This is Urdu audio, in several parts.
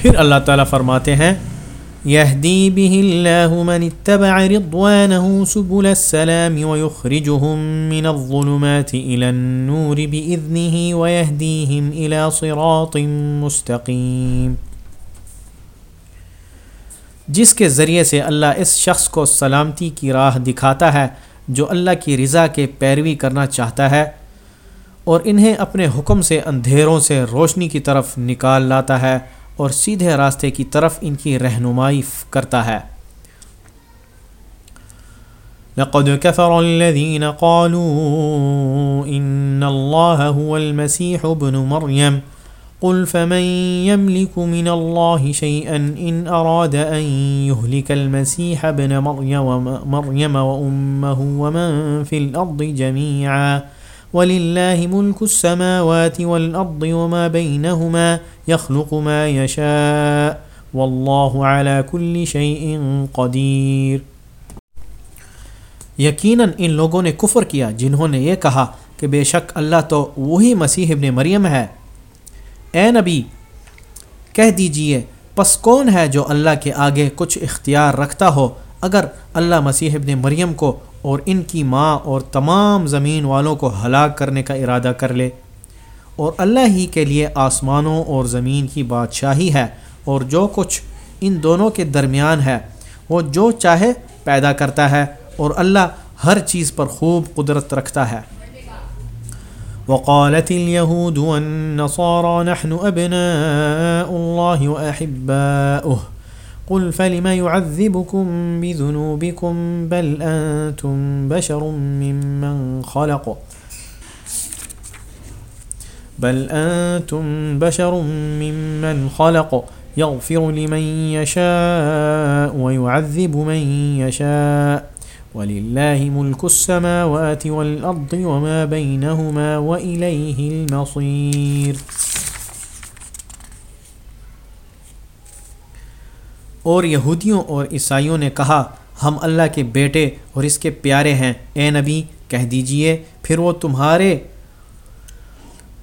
پھر اللہ تعالیٰ فرماتے ہیں يهدي به الله من اتبع رضوانه سبل السلام ويخرجهم من الظلمات إلى النور بإذنه ويهديهم إلى صراط مستقيم جس کے ذریعے سے اللہ اس شخص کو سلامتی کی راہ دکھاتا ہے، جو اللہ کی رضا کے پیروی کرنا چاہتا ہے، اور انہیں اپنے حکم سے اندھیروں سے روشنی کی طرف نکال لاتا ہے۔ اور سیدھے راستے کی طرف ان کی رہنمائی کرتا ہے۔ لقد كفر الذين قالوا إن الله هو المسيح ابن مريم. قل فمن يملك من الله شيئا إن أراد أن يهلك المسيح ابن مريم وأمه ومن في الأرض جميعاً. وَلِلَّهِ مُلْكُ السَّمَاوَاتِ وَالْأَرْضِ وَمَا بَيْنَهُمَا يَخْلُقُ مَا يَشَاءُ وَاللَّهُ عَلَى كُلِّ شَيْءٍ قَدِيرٌ۔ یقیناً ان لوگوں نے کفر کیا جنہوں نے یہ کہا کہ بے شک اللہ تو وہی مسیح ابن مریم ہے۔ اے نبی، کہہ دیجیے، پس کون ہے جو اللہ کے آگے کچھ اختیار رکھتا ہو؟ اگر اللہ مسیح ابن مریم کو اور ان کی ماں اور تمام زمین والوں کو ہلاک کرنے کا ارادہ کر لے، اور اللہ ہی کے لیے آسمانوں اور زمین کی بادشاہی ہے اور جو کچھ ان دونوں کے درمیان ہے، وہ جو چاہے پیدا کرتا ہے اور اللہ ہر چیز پر خوب قدرت رکھتا ہے۔ وقالت اليهود والنصارى نحن أبناء الله وأحباؤه۔ قل فلم يعذبكم بذنوبكم بل أنتم بشر ممن خلق بل أنتم بشر ممن خلق يغفر لمن يشاء ويعذب من يشاء ولله ملك السماوات والأرض وما بينهما وإليه المصير اور یہودیوں اور عیسائیوں نے کہا، ہم اللہ کے بیٹے اور اس کے پیارے ہیں۔ اے نبی، کہہ دیجیے، پھر وہ تمہارے،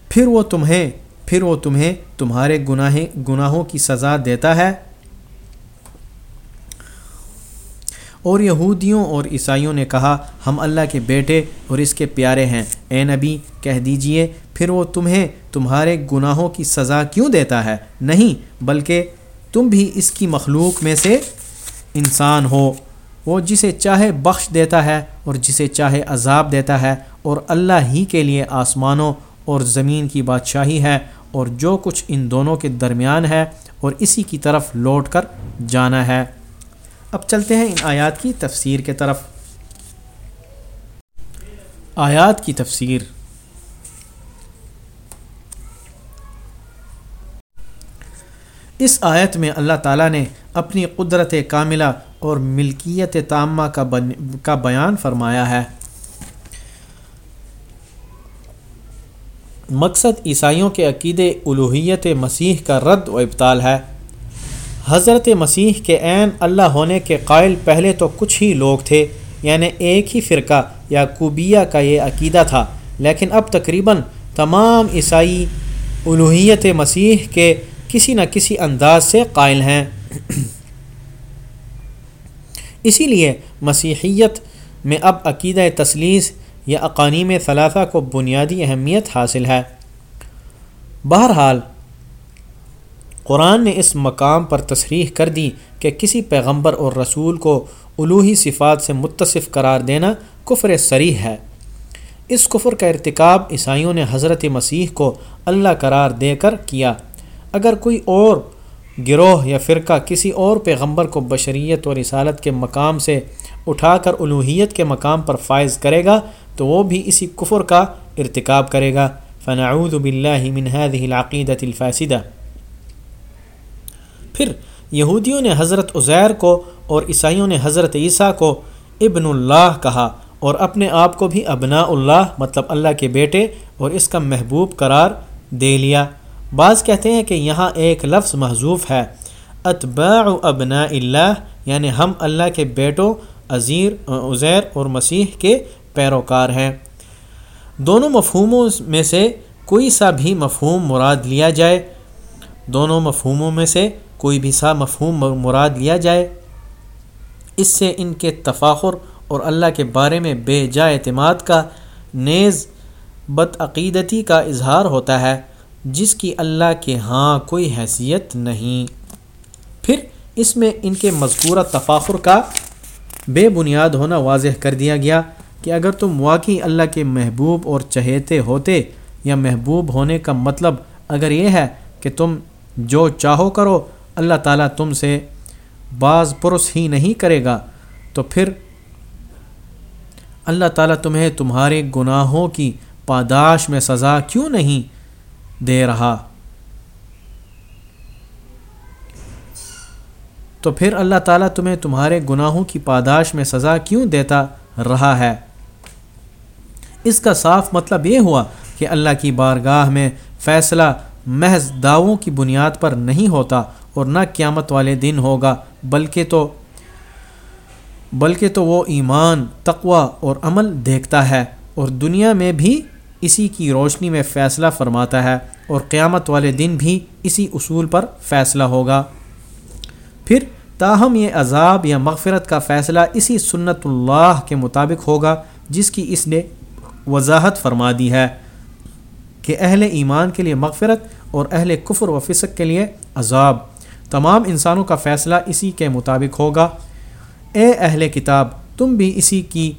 پھر وہ تمہیں، پھر وہ تمہیں تمہارے گناہ گناہوں کی سزا دیتا ہے۔ اور یہودیوں اور عیسائیوں نے کہا، ہم اللہ کے بیٹے اور اس کے پیارے ہیں۔ اے نبی، کہہ دیجیے، پھر وہ تمہیں تمہارے گناہوں کی سزا کیوں دیتا ہے؟ نہیں، بلکہ تم بھی اس کی مخلوق میں سے انسان ہو۔ وہ جسے چاہے بخش دیتا ہے اور جسے چاہے عذاب دیتا ہے اور اللہ ہی کے لیے آسمانوں اور زمین کی بادشاہی ہے اور جو کچھ ان دونوں کے درمیان ہے اور اسی کی طرف لوٹ کر جانا ہے۔ اب چلتے ہیں ان آیات کی تفسیر کے طرف۔ آیات کی تفسیر۔ اس آیت میں اللہ تعالیٰ نے اپنی قدرت کاملہ اور ملکیت تامہ کا کا بیان فرمایا ہے۔ مقصد عیسائیوں کے عقید الوحیت مسیح کا رد و ابتال ہے۔ حضرت مسیح کے عین اللہ ہونے کے قائل پہلے تو کچھ ہی لوگ تھے یعنی ایک ہی فرقہ یا کوبیہ کا یہ عقیدہ تھا، لیکن اب تقریباً تمام عیسائی الوحیت مسیح کے کسی نہ کسی انداز سے قائل ہیں۔ اسی لیے مسیحیت میں اب عقیدہ تسلیس یا اقانیم ثلاثہ کو بنیادی اہمیت حاصل ہے۔ بہرحال، قرآن نے اس مقام پر تصریح کر دی کہ کسی پیغمبر اور رسول کو الوحی صفات سے متصف قرار دینا کفر سریح ہے۔ اس کفر کا ارتکاب عیسائیوں نے حضرت مسیح کو اللہ قرار دے کر کیا۔ اگر کوئی اور گروہ یا فرقہ کسی اور پیغمبر کو بشریت اور رسالت کے مقام سے اٹھا کر الوحیت کے مقام پر فائز کرے گا، تو وہ بھی اسی کفر کا ارتکاب کرے گا۔ فنعوذ باللہ من هذه العقیدت الفاسدہ پھر یہودیوں نے حضرت عزیر کو اور عیسائیوں نے حضرت عیسیٰ کو ابن اللہ کہا اور اپنے آپ کو بھی ابناء اللہ مطلب اللہ کے بیٹے اور اس کا محبوب قرار دے لیا۔ بعض کہتے ہیں کہ یہاں ایک لفظ محضوف ہے، اتباع ابنا اللہ یعنی ہم اللہ کے بیٹوں، عزیر عزیر اور مسیح کے پیروکار ہیں۔ دونوں مفہوموں میں سے کوئی سا بھی مفہوم مراد لیا جائے۔ دونوں مفہوموں میں سے کوئی بھی سا مفہوم مراد لیا جائے۔ اس سے ان کے تفاخر اور اللہ کے بارے میں بے جا اعتماد کا نیز بدعقیدتی کا اظہار ہوتا ہے۔ جس کی اللہ کے ہاں کوئی حیثیت نہیں۔ پھر اس میں ان کے مذکورہ تفاخر کا بے بنیاد ہونا واضح کر دیا گیا کہ اگر تم واقعی اللہ کے محبوب اور چہیتے ہوتے یا محبوب ہونے کا مطلب اگر یہ ہے کہ تم جو چاہو کرو، اللہ تعالیٰ تم سے بعض پرس ہی نہیں کرے گا۔ تو پھر اللہ تعالیٰ تمہیں تمہارے گناہوں کی پاداش میں سزا کیوں نہیں؟ دے رہا۔ تو پھر اللہ تعالیٰ تمہیں تمہارے گناہوں کی پاداش میں سزا کیوں دیتا رہا ہے؟ اس کا صاف مطلب یہ ہوا کہ اللہ کی بارگاہ میں فیصلہ محض دعووں کی بنیاد پر نہیں ہوتا اور نہ قیامت والے دن ہوگا، بلکہ تو بلکہ تو وہ ایمان تقوا اور عمل دیکھتا ہے اور دنیا میں بھی اسی کی روشنی میں فیصلہ فرماتا ہے اور قیامت والے دن بھی اسی اصول پر فیصلہ ہوگا۔ پھر تاہم یہ عذاب یا مغفرت کا فیصلہ اسی سنت اللہ کے مطابق ہوگا جس کی اس نے وضاحت فرما دی ہے کہ اہل ایمان کے لیے مغفرت اور اہل کفر و فسق کے لیے عذاب۔ تمام انسانوں کا فیصلہ اسی کے مطابق ہوگا۔ اے اہل کتاب، تم بھی اسی کی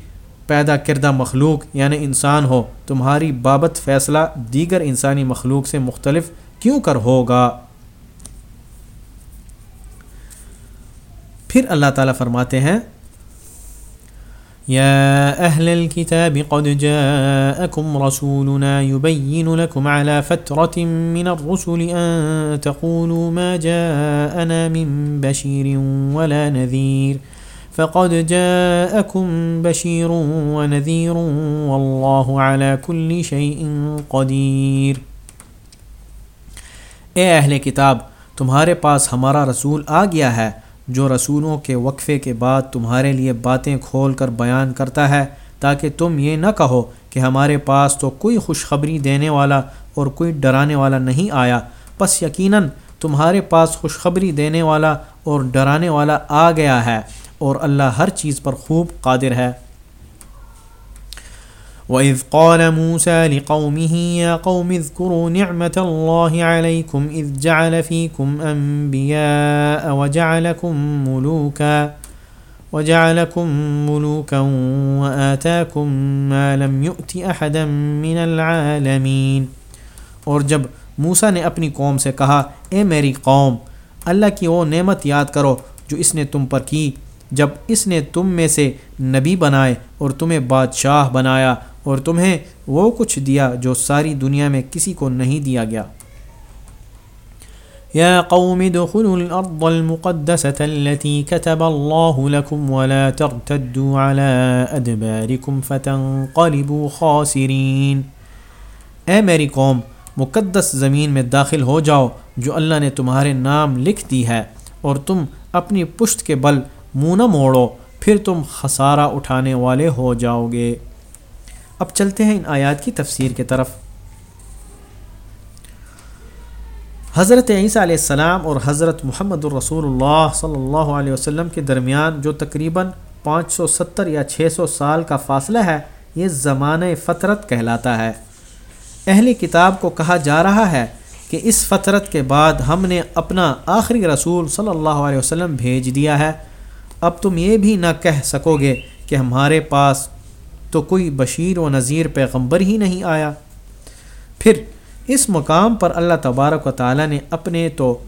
پیدا کردہ مخلوق یعنی انسان ہو، تمہاری بابت فیصلہ دیگر انسانی مخلوق سے مختلف کیوں کر ہوگا؟ پھر اللہ تعالیٰ فرماتے ہیں يا أهل الكتاب قد جاءكم رسولنا يبين لكم على فترة من الرسل أن تقولوا ما جاءنا من بشير ولا نذير فقد جاءكم بشير ونذير والله على كل شيء قدير۔ اے اہل کتاب، تمہارے پاس ہمارا رسول آ گیا ہے، جو رسولوں کے وقفے کے بعد تمہارے لیے باتیں کھول کر بیان کرتا ہے، تاکہ تم یہ نہ کہو کہ ہمارے پاس تو کوئی خوشخبری دینے والا اور کوئی ڈرانے والا نہیں آیا۔ بس یقیناً تمہارے پاس خوشخبری دینے والا اور ڈرانے والا آ گیا ہے۔ اور اللہ ہر چیز پر خوب قادر ہے۔ وَإِذْ قَالَ مُوسَى لِقَوْمِهِ يَا قَوْمِ اذْكُرُوا نِعْمَةَ اللَّهِ عَلَيْكُمْ إِذْ جَعَلَ فِيكُمْ أَنْبِيَاءَ وَجَعَلَكُمْ مُلُوكًا وَجَعَلَكُمْ مُلُوكًا وَآتَاكُمْ مَا لَمْ يُؤْتِ أَحَدًا مِنَ الْعَالَمِينَ۔ اور جب موسیٰ نے اپنی قوم سے کہا، اے میری قوم، اللہ کی وہ نعمت یاد کرو جو اس نے تم پر کی۔ جب اس نے تم میں سے نبی بنائے اور تمہیں بادشاہ بنایا اور تمہیں وہ کچھ دیا جو ساری دنیا میں کسی کو نہیں دیا گیا۔ يا قوم ادخلوا الأرض المقدسة التي كتب الله لكم ولا ترتدوا على أدباركم فتنقلبوا خاسرين۔ اے میری قوم، مقدس زمین میں داخل ہو جاؤ جو اللہ نے تمہارے نام لکھ دی ہے اور تم اپنی پشت کے بل منہ نہ موڑو، پھر تم خسارہ اٹھانے والے ہو جاؤ گے۔ اب چلتے ہیں ان آیات کی تفسیر کی طرف۔ حضرت عیسیٰ علیہ السلام اور حضرت محمد الرسول اللہ صلی اللہ علیہ وسلم کے درمیان جو تقریباً پانچ سو ستر یا چھ سو سال کا فاصلہ ہے، یہ زمانۂ فطرت کہلاتا ہے۔ اہلی کتاب کو کہا جا رہا ہے کہ اس فطرت کے بعد ہم نے اپنا آخری رسول صلی اللہ علیہ وسلم بھیج دیا ہے۔ اب تم یہ بھی نہ کہہ سکو گے کہ ہمارے پاس تو کوئی بشیر و نذیر پیغمبر ہی نہیں آیا۔ پھر اس مقام پر اللہ تبارک و تعالیٰ نے اپنے تو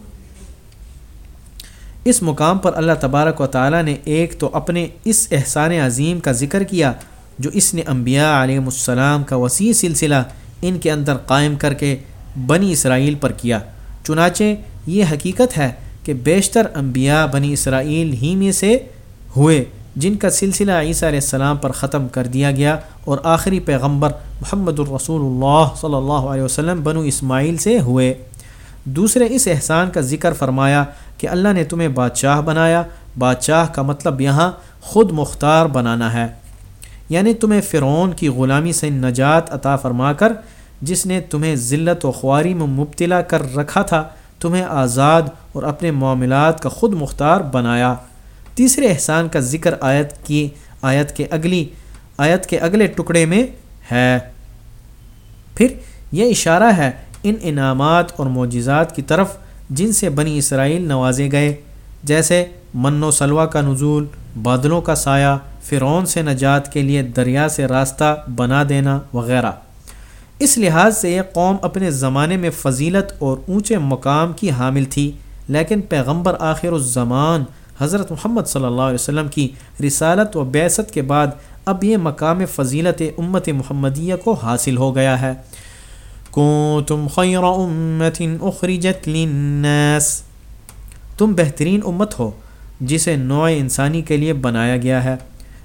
اس مقام پر اللہ تبارک و تعالیٰ نے ایک تو اپنے اس احسان عظیم کا ذکر کیا جو اس نے انبیاء علیہ السلام کا وسیع سلسلہ ان کے اندر قائم کر کے بنی اسرائیل پر کیا۔ چنانچہ یہ حقیقت ہے کہ بیشتر انبیاء بنی اسرائیل ہی میں سے ہوئے، جن کا سلسلہ عیسیٰ علیہ السلام پر ختم کر دیا گیا اور آخری پیغمبر محمد الرسول اللہ صلی اللہ علیہ وسلم بنو اسماعیل سے ہوئے۔ دوسرے اس احسان کا ذکر فرمایا کہ اللہ نے تمہیں بادشاہ بنایا۔ بادشاہ کا مطلب یہاں خود مختار بنانا ہے۔ یعنی تمہیں فرعون کی غلامی سے نجات عطا فرما کر، جس نے تمہیں ذلت و خواری میں مبتلا کر رکھا تھا تمہیں آزاد اور اپنے معاملات کا خود مختار بنایا۔ تیسرے احسان کا ذکر آیت کی، آیت کے اگلی، آیت کے اگلے ٹکڑے میں ہے۔ پھر یہ اشارہ ہے ان انعامات اور معجزات کی طرف جن سے بنی اسرائیل نوازے گئے، جیسے من و سلوا کا نزول، بادلوں کا سایہ، فرعون سے نجات کے لیے دریا سے راستہ بنا دینا وغیرہ۔ اس لحاظ سے یہ قوم اپنے زمانے میں فضیلت اور اونچے مقام کی حامل تھی، لیکن پیغمبر آخر الزمان حضرت محمد صلی اللہ علیہ وسلم کی رسالت و بیست کے بعد اب یہ مقام فضیلت امت محمدیہ کو حاصل ہو گیا ہے۔ تم خیر امت اخرجت للناس۔ تم بہترین امت ہو، جسے نوع انسانی کے لیے بنایا گیا ہے،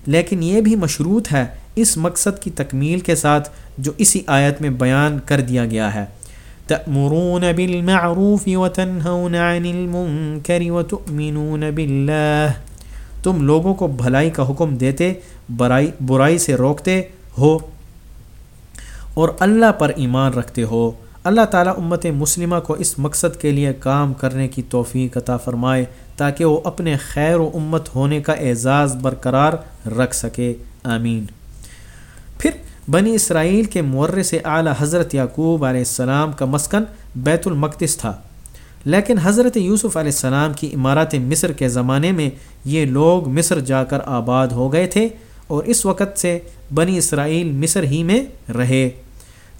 لیکن یہ بھی مشروط ہے اس مقصد کی تکمیل کے ساتھ جو اسی آیت میں بیان کر دیا گیا ہے۔ تأمرون بالمعروف وتنهون عن المنكر وتؤمنون بالله تم لوگوں کو بھلائی کا حکم دیتے، برائی برائی سے روکتے ہو اور اللہ پر ایمان رکھتے ہو۔ اللہ تعالیٰ امت مسلمہ کو اس مقصد کے لیے کام کرنے کی توفیق عطا فرمائے تاکہ وہ اپنے خیر و امت ہونے کا اعزاز برقرار رکھ سکے۔ آمین۔ پھر بنی اسرائیل کے مورث اعلیٰ حضرت یعقوب علیہ السلام کا مسکن بیت المقدس تھا۔ لیکن حضرت یوسف علیہ السلام کی عمارت مصر کے زمانے میں یہ لوگ مصر جا کر آباد ہو گئے تھے اور اس وقت سے بنی اسرائیل مصر ہی میں رہے۔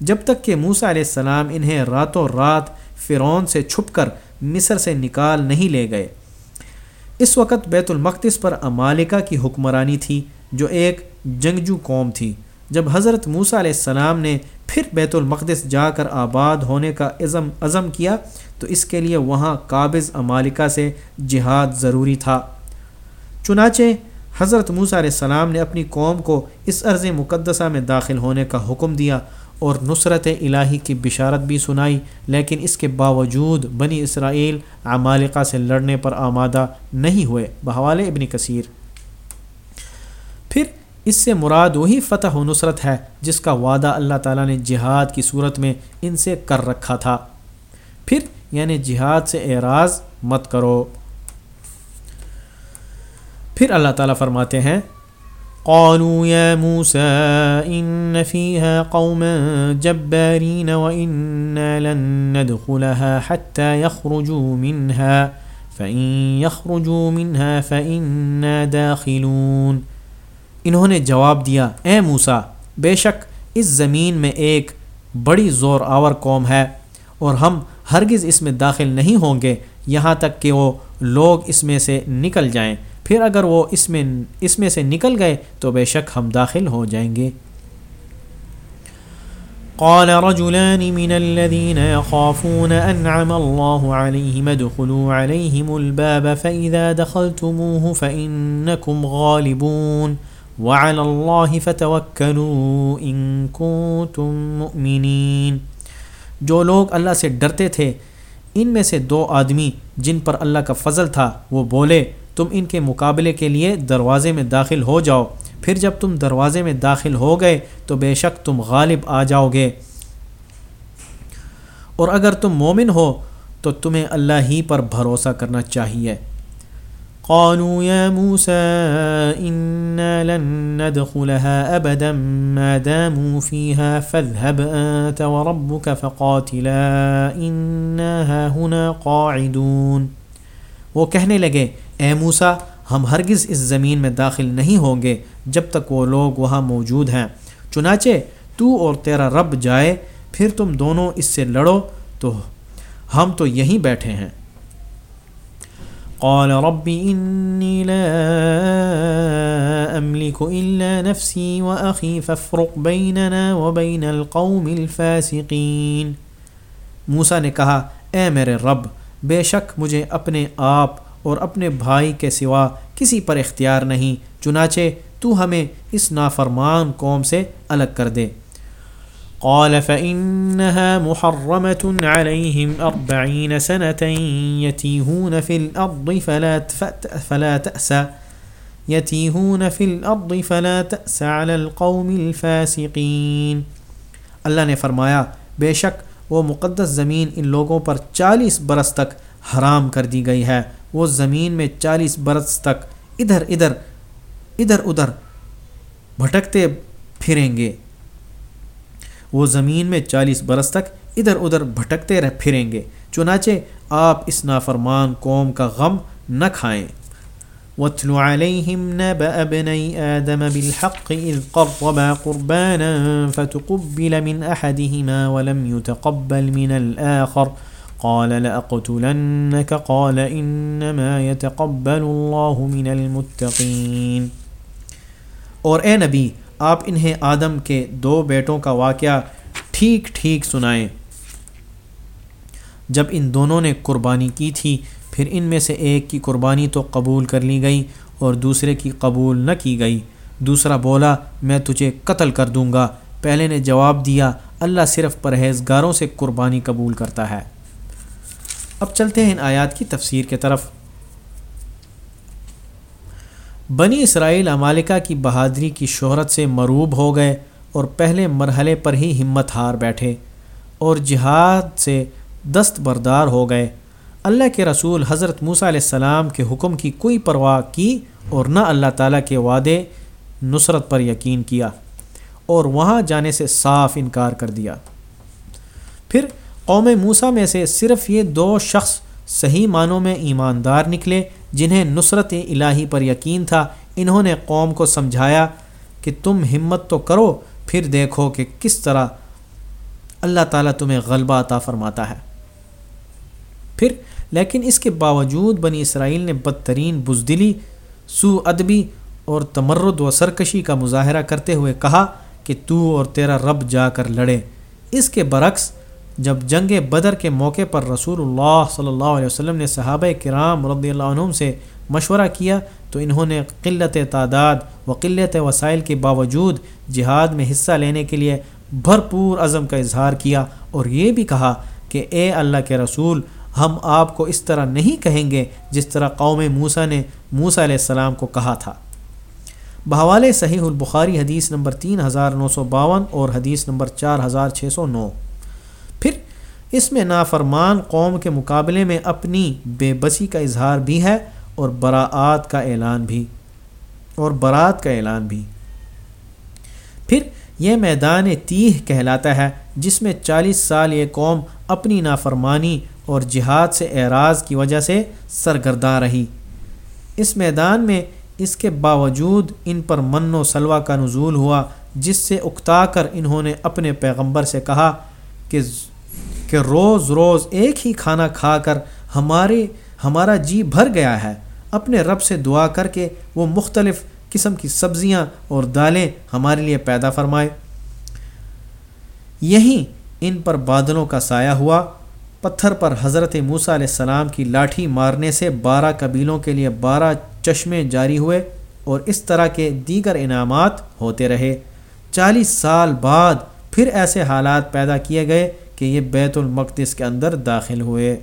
جب تک کہ موسا علیہ السلام انہیں راتوں رات فرعون سے چھپ کر مصر سے نکال نہیں لے گئے۔ اس وقت بیت المقدس پر امالکہ کی حکمرانی تھی جو ایک جنگجو قوم تھی۔ جب حضرت موسیٰ علیہ السلام نے پھر بیت المقدس جا کر آباد ہونے کا عزم عزم کیا، تو اس کے لیے وہاں قابض امالکہ سے جہاد ضروری تھا۔ چنانچہ حضرت موسیٰ علیہ السلام نے اپنی قوم کو اس عرض مقدسہ میں داخل ہونے کا حکم دیا اور نصرت الہی کی بشارت بھی سنائی، لیکن اس کے باوجود بنی اسرائیل عمالقہ سے لڑنے پر آمادہ نہیں ہوئے۔ بحوال ابن کثیر۔ اس سے مراد وہی فتح و نصرت ہے جس کا وعدہ اللہ تعالیٰ نے جہاد کی صورت میں ان سے کر رکھا تھا۔ پھر یعنی جہاد سے اعراض مت کرو۔ پھر اللہ تعالیٰ فرماتے ہیں، قالوا يا موسى إن فيها قوما جبارين وإنا لن ندخلها حتى يخرجوا منها، فإن يخرجوا منها فإنا داخلون۔ انہوں نے جواب دیا، اے موسا بے شک اس زمین میں ایک بڑی زور آور قوم ہے اور ہم ہرگز اس میں داخل نہیں ہوں گے، یہاں تک کہ وہ لوگ اس میں سے نکل جائیں۔ پھر اگر وہ اس میں اس میں سے نکل گئے تو بے شک ہم داخل ہو جائیں گے۔ قال رجلان من الذين يخافون أنعم الله عليهم، ادخلوا عليهم الباب، فإذا دخلتموه فإنكم غالبون۔ وعلى الله فتوكلوا إن كنتم مؤمنين. جو لوگ اللہ سے ڈرتے تھے، ان میں سے دو آدمی جن پر اللہ کا فضل تھا، وہ بولے، تم ان کے مقابلے کے لیے دروازے میں داخل ہو جاؤ۔ پھر جب تم دروازے میں داخل ہو گئے، تو بے شک تم غالب آ جاؤ گے۔ اور اگر تم مومن ہو، تو تمہیں اللہ ہی پر بھروسہ کرنا چاہیے۔ قالوا يا موسى إنا لن ندخلها أبدا ما داموا فيها فاذهب أنت وربك فقاتلا إنا هنا قاعدون۔ وہ کہنے لگے، اے موسا ہم ہرگز اس زمین میں داخل نہیں ہوں گے جب تک وہ لوگ وہاں موجود ہیں۔ چنانچہ، تو اور تیرا رب جائے، پھر تم دونوں اس سے لڑو، تو ہم تو یہیں بیٹھے ہیں۔ قال رب انی لا املك الا نفسي واخي فافرق بيننا وبين القوم الفاسقين۔ موسا نے کہا، اے میرے رب، بے شک مجھے اپنے آپ اور اپنے بھائی کے سوا کسی پر اختیار نہیں، چنانچہ تو ہمیں اس نافرمان قوم سے الگ کر دے۔ قال فإنها محرمة عليهم أربعين سنة يتيهون في الأرض فلا فلا تأس، يتيهون في الأرض فلا تأس على القوم الفاسقين۔ اللہ نے فرمایا، بے شک وہ مقدس زمین ان لوگوں پر چالیس برس تک حرام کر دی گئی ہے۔ وہ زمین میں چالیس برس تک ادھر ادھر ادھر ادھر بھٹکتے پھریں گے۔ وہ زمین میں چالیس برس تک ادھر ادھر بھٹکتے رہ پھریں گے۔ چنانچہ آپ اس نافرمان قوم کا غم نہ کھائیں۔ واتل عليهم نبأ ابني آدم بالحق إذ قربا قربانا فتقبل من أحدهما ولم يتقبل من الآخر قال لأقتلنك قال إنما يتقبل الله من المتقين۔ اور اے نبی آپ انہیں آدم کے دو بیٹوں کا واقعہ ٹھیک ٹھیک سنائیں۔ جب ان دونوں نے قربانی کی تھی، پھر ان میں سے ایک کی قربانی تو قبول کر لی گئی اور دوسرے کی قبول نہ کی گئی۔ دوسرا بولا، میں تجھے قتل کر دوں گا۔ پہلے نے جواب دیا، اللہ صرف پرہیزگاروں سے قربانی قبول کرتا ہے۔ اب چلتے ہیں ان آیات کی تفسیر کے طرف۔ بنی اسرائیل امالکہ کی بہادری کی شہرت سے مروب ہو گئے اور پہلے مرحلے پر ہی ہمت ہار بیٹھے اور جہاد سے دست بردار ہو گئے۔ اللہ کے رسول حضرت موسیٰ علیہ السلام کے حکم کی کوئی پرواہ کی اور نہ اللہ تعالیٰ کے وعدے نصرت پر یقین کیا اور وہاں جانے سے صاف انکار کر دیا۔ پھر قوم موسیٰ میں سے صرف یہ دو شخص صحیح معنوں میں ایماندار نکلے جنہیں نصرت الہی پر یقین تھا، انہوں نے قوم کو سمجھایا کہ تم ہمت تو کرو، پھر دیکھو کہ کس طرح اللہ تعالیٰ تمہیں غلبہ عطا فرماتا ہے۔ پھر، لیکن اس کے باوجود بنی اسرائیل نے بدترین بزدلی، سو ادبی اور تمرد و سرکشی کا مظاہرہ کرتے ہوئے کہا کہ تو اور تیرا رب جا کر لڑے۔ اس کے برعکس جب جنگ بدر کے موقع پر رسول اللہ صلی اللہ علیہ وسلم نے صحابہ کرام رضی اللہ عنہم سے مشورہ کیا تو انہوں نے قلت تعداد و قلت وسائل کے باوجود جہاد میں حصہ لینے کے لیے بھرپور عزم کا اظہار کیا اور یہ بھی کہا کہ اے اللہ کے رسول، ہم آپ کو اس طرح نہیں کہیں گے جس طرح قوم موسا نے موسا علیہ السلام کو کہا تھا۔ بحوالِ صحیح البخاری حدیث نمبر تین ہزار نو سو باون اور حدیث نمبر چار ہزار چھ سو نو۔ پھر اس میں نافرمان قوم کے مقابلے میں اپنی بے بسی کا اظہار بھی ہے اور براعات کا اعلان بھی، اور برات کا اعلان بھی۔ پھر یہ میدان تیہ کہلاتا ہے، جس میں چالیس سال یہ قوم اپنی نافرمانی اور جہاد سے اعراض کی وجہ سے سرگرداں رہی۔ اس میدان میں اس کے باوجود ان پر من و سلوا کا نزول ہوا، جس سے اکتا کر انہوں نے اپنے پیغمبر سے کہا کہ کہ روز روز ایک ہی کھانا کھا کر ہمارے ہمارا جی بھر گیا ہے۔ اپنے رب سے دعا کر کے وہ مختلف قسم کی سبزیاں اور دالیں ہمارے لیے پیدا فرمائے۔ یہیں ان پر بادلوں کا سایہ ہوا۔ پتھر پر حضرت موسیٰ علیہ السلام کی لاٹھی مارنے سے بارہ قبیلوں کے لیے بارہ چشمے جاری ہوئے اور اس طرح کے دیگر انعامات ہوتے رہے۔ چالیس سال بعد پھر ایسے حالات پیدا کیے گئے کہ یہ بیت المقدس کے اندر داخل ہوئے۔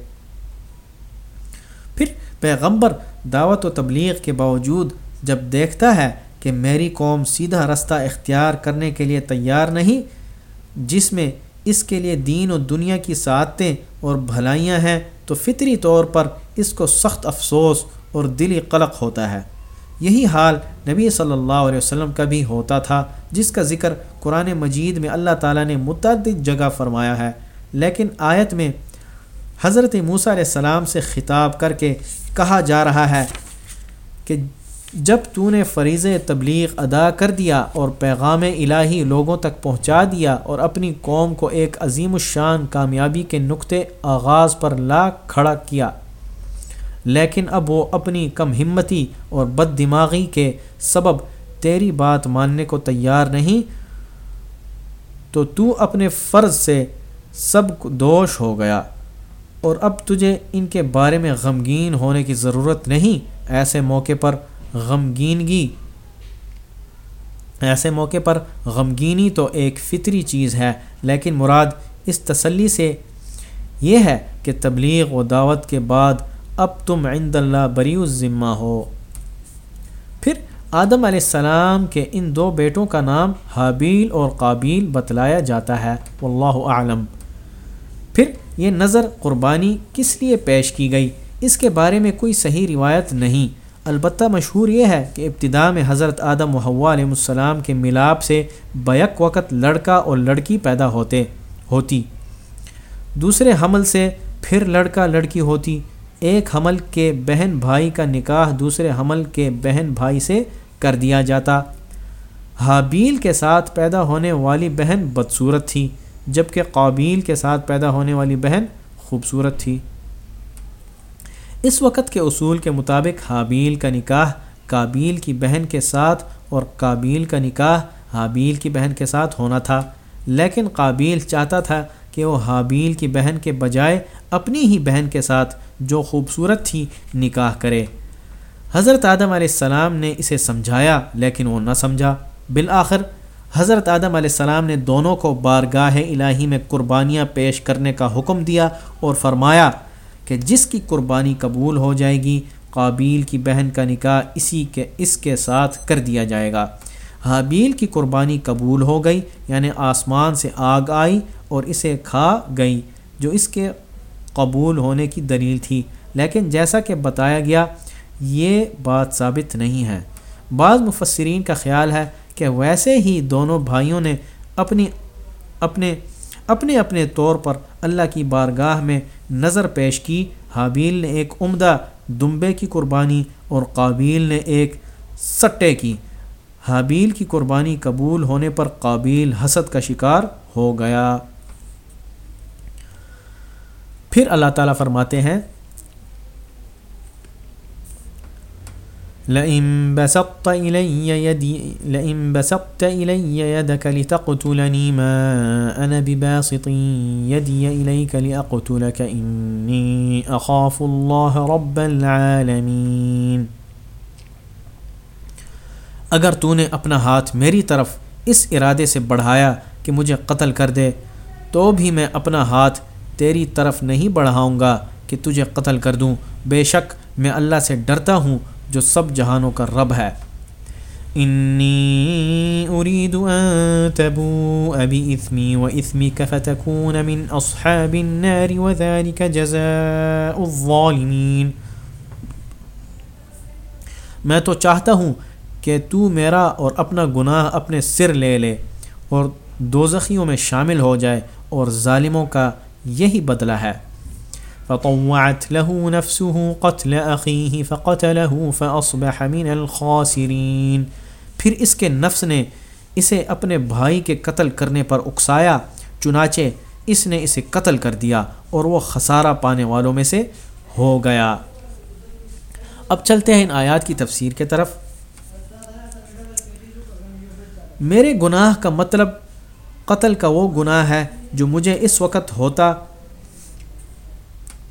پھر پیغمبر دعوت و تبلیغ کے باوجود جب دیکھتا ہے کہ میری قوم سیدھا رستہ اختیار کرنے کے لیے تیار نہیں، جس میں اس کے لیے دین و دنیا کی سعادتیں اور بھلائیاں ہیں، تو فطری طور پر اس کو سخت افسوس اور دلی قلق ہوتا ہے۔ یہی حال نبی صلی اللہ علیہ وسلم کا بھی ہوتا تھا، جس کا ذکر قرآن مجید میں اللہ تعالیٰ نے متعدد جگہ فرمایا ہے۔ لیکن آیت میں حضرت موسیٰ علیہ السلام سے خطاب کر کے کہا جا رہا ہے کہ جب تو نے فریض تبلیغ ادا کر دیا اور پیغام الہی لوگوں تک پہنچا دیا اور اپنی قوم کو ایک عظیم الشان کامیابی کے نقطے آغاز پر لا کھڑا کیا۔ لیکن اب وہ اپنی کم ہمتی اور بد دماغی کے سبب تیری بات ماننے کو تیار نہیں تو تو اپنے فرض سے سب دوش ہو گیا۔ اور اب تجھے ان کے بارے میں غمگین ہونے کی ضرورت نہیں۔ ایسے موقع پر غمگینگی۔ ایسے موقع پر غمگینی تو ایک فطری چیز ہے، لیکن مراد اس تسلی سے یہ ہے کہ تبلیغ و دعوت کے بعد اب تم عند اللہ بری الذمہ ہو۔ آدم علیہ السلام کے ان دو بیٹوں کا نام حابیل اور قابیل بتلایا جاتا ہے، واللہ اعلم۔ پھر یہ نظر قربانی کس لیے پیش کی گئی؟ اس کے بارے میں کوئی صحیح روایت نہیں۔ البتہ مشہور یہ ہے کہ ابتدا میں حضرت آدم و حوا علیہ السلام کے ملاپ سے بیک وقت لڑکا اور لڑکی پیدا ہوتے، ہوتی۔ دوسرے حمل سے پھر لڑکا لڑکی ہوتی۔ ایک حمل کے بہن بھائی کا نکاح دوسرے حمل کے بہن بھائی سے کر دیا جاتا۔ حابیل کے ساتھ پیدا ہونے والی بہن بدصورت تھی، جبکہ قابیل کے ساتھ پیدا ہونے والی بہن خوبصورت تھی۔ اس وقت کے اصول کے مطابق حابیل کا نکاح کابیل کی بہن کے ساتھ اور کابیل کا نکاح حابیل کی بہن کے ساتھ ہونا تھا۔ لیکن قابیل چاہتا تھا کہ وہ حابیل کی بہن کے بجائے اپنی ہی بہن کے ساتھ جو خوبصورت تھی نکاح کرے۔ حضرت آدم علیہ السلام نے اسے سمجھایا، لیکن وہ نہ سمجھا۔ بالآخر، حضرت آدم علیہ السلام نے دونوں کو بارگاہ الہی میں قربانیاں پیش کرنے کا حکم دیا اور فرمایا کہ جس کی قربانی قبول ہو جائے گی، قابیل کی بہن کا نکاح اسی کے، اس کے ساتھ کر دیا جائے گا۔ حابیل کی قربانی قبول ہو گئی یعنی آسمان سے آگ آئی اور اسے کھا گئی، جو اس کے قبول ہونے کی دلیل تھی۔ لیکن جیسا کہ بتایا گیا یہ بات ثابت نہیں ہے۔ بعض مفسرین کا خیال ہے کہ ویسے ہی دونوں بھائیوں نے اپنی، اپنے اپنے اپنے طور پر اللہ کی بارگاہ میں نظر پیش کی۔ حابیل نے ایک عمدہ دمبے کی قربانی اور قابیل نے ایک سٹے کی۔ حابیل کی قربانی قبول ہونے پر قابیل حسد کا شکار ہو گیا۔ پھر اللہ تعالیٰ فرماتے ہیں لئن بسطت إلي يدي، لئن بسطت إلي يدك لتقتلني ما أنا بباسط يدي إليك لأقتلك إني أخاف الله رب العالمين۔ اگر تو نے اپنا ہاتھ میری طرف اس ارادے سے بڑھایا کہ مجھے قتل کر دے، تو بھی میں اپنا ہاتھ تیری طرف نہیں بڑھاؤں گا کہ تجھے قتل کر دوں۔ بے شک میں اللہ سے ڈرتا ہوں جو سب جہانوں کا رب ہے۔ انی اريد ان تبوء باثمي واثمك فتكون من اصحاب النار وذلك جزاء الظالمين۔ میں تو چاہتا ہوں کہ تو میرا اور اپنا گناہ اپنے سر لے لے اور دوزخیوں میں شامل ہو جائے اور ظالموں کا یہی بدلہ ہے۔ فطوعت له نفسه قتل اخيه فقتله فاصبح من الخاسرين. پھر اس کے نفس نے اسے اپنے بھائی کے قتل کرنے پر اکسایا، چنانچہ اس نے اسے قتل کر دیا اور وہ خسارہ پانے والوں میں سے ہو گیا۔ اب چلتے ہیں ان آیات کی تفسیر کے طرف۔ میرے گناہ کا مطلب قتل کا وہ گناہ ہے جو مجھے اس وقت ہوتا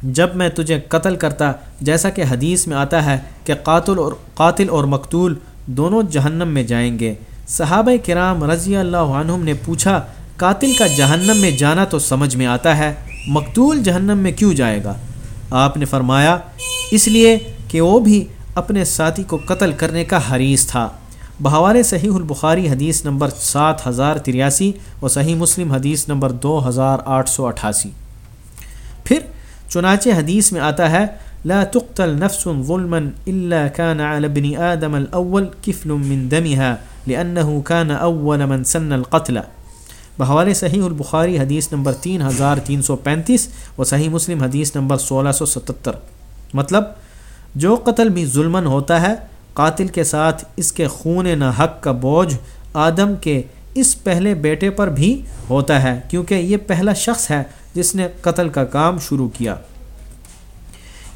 جب میں تجھے قتل کرتا، جیسا کہ حدیث میں آتا ہے کہ قاتل اور قاتل اور مقتول دونوں جہنم میں جائیں گے۔ صحابہ کرام رضی اللہ عنہم نے پوچھا، قاتل کا جہنم میں جانا تو سمجھ میں آتا ہے، مقتول جہنم میں کیوں جائے گا؟ آپ نے فرمایا، اس لیے کہ وہ بھی اپنے ساتھی کو قتل کرنے کا حریث تھا۔ بہوال صحیح البخاری حدیث نمبر سات ہزار تریاسی اور صحیح مسلم حدیث نمبر دو ہزار آٹھ سو اٹھاسی۔ پھر چنانچہ حدیث میں آتا ہے، لا تقتل نفس ظلما الا كان على ابن ادم الاول كفل من دمها لانه كان اول من سن القتل. بحوال صحیح البخاری حدیث نمبر تین ہزار تین سو پینتیس و صحیح مسلم حدیث نمبر سولہ سو ستتر. مطلب جو قتل بھی ظلمن ہوتا ہے، قاتل کے ساتھ اس کے خون نہ حق کا بوجھ آدم کے اس پہلے بیٹے پر بھی ہوتا ہے، کیونکہ یہ پہلا شخص ہے جس نے قتل کا کام شروع کیا۔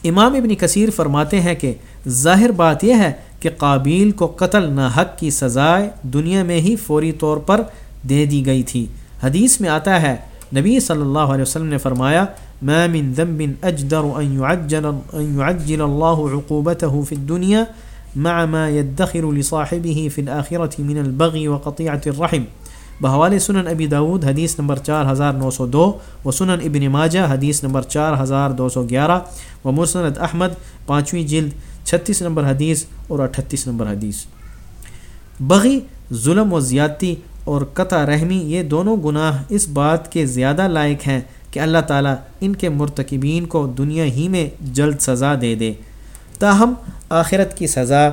امام ابن کثیر فرماتے ہیں کہ ظاہر بات یہ ہے کہ قابیل کو قتل نہ حق کی سزائے دنیا میں ہی فوری طور پر دے دی گئی تھی۔ حدیث میں آتا ہے نبی صلی اللہ علیہ وسلم نے فرمایا ما من ذنب اجدر ان يعجل, ان يعجل الله عقوبته في الدنيا مع ما يدخر لصاحبه في الآخرة من البغي وقطيعة الرحم. بحوال سنن ابی داود، حدیث نمبر چار ہزار نو سو دو و سنن ابن ماجہ، حدیث نمبر چار ہزار دو سو گیارہ و مسند احمد، پانچویں جلد، چھتیس نمبر حدیث اور اٹھتیس نمبر حدیث۔ بغی، ظلم و زیادتی اور قطع رحمی یہ دونوں گناہ اس بات کے زیادہ لائق ہیں کہ اللہ تعالیٰ ان کے مرتکبین کو دنیا ہی میں جلد سزا دے دے۔ تاہم، آخرت کی سزا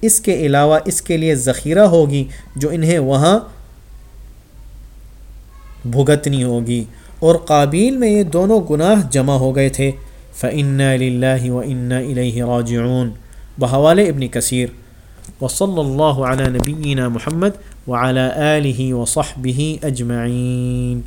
اس کے علاوہ اس کے لیے ذخیرہ ہوگی جو انہیں وہاں بھگتنی ہوگی اور قابیل میں یہ دونوں گناہ جمع ہو گئے تھے۔ فعن اللہ و ان راجعون۔ بحوال ابن کثیر۔ وصلی اللہ علیہ نبینہ محمد وعلى آله وصحبه أجمعين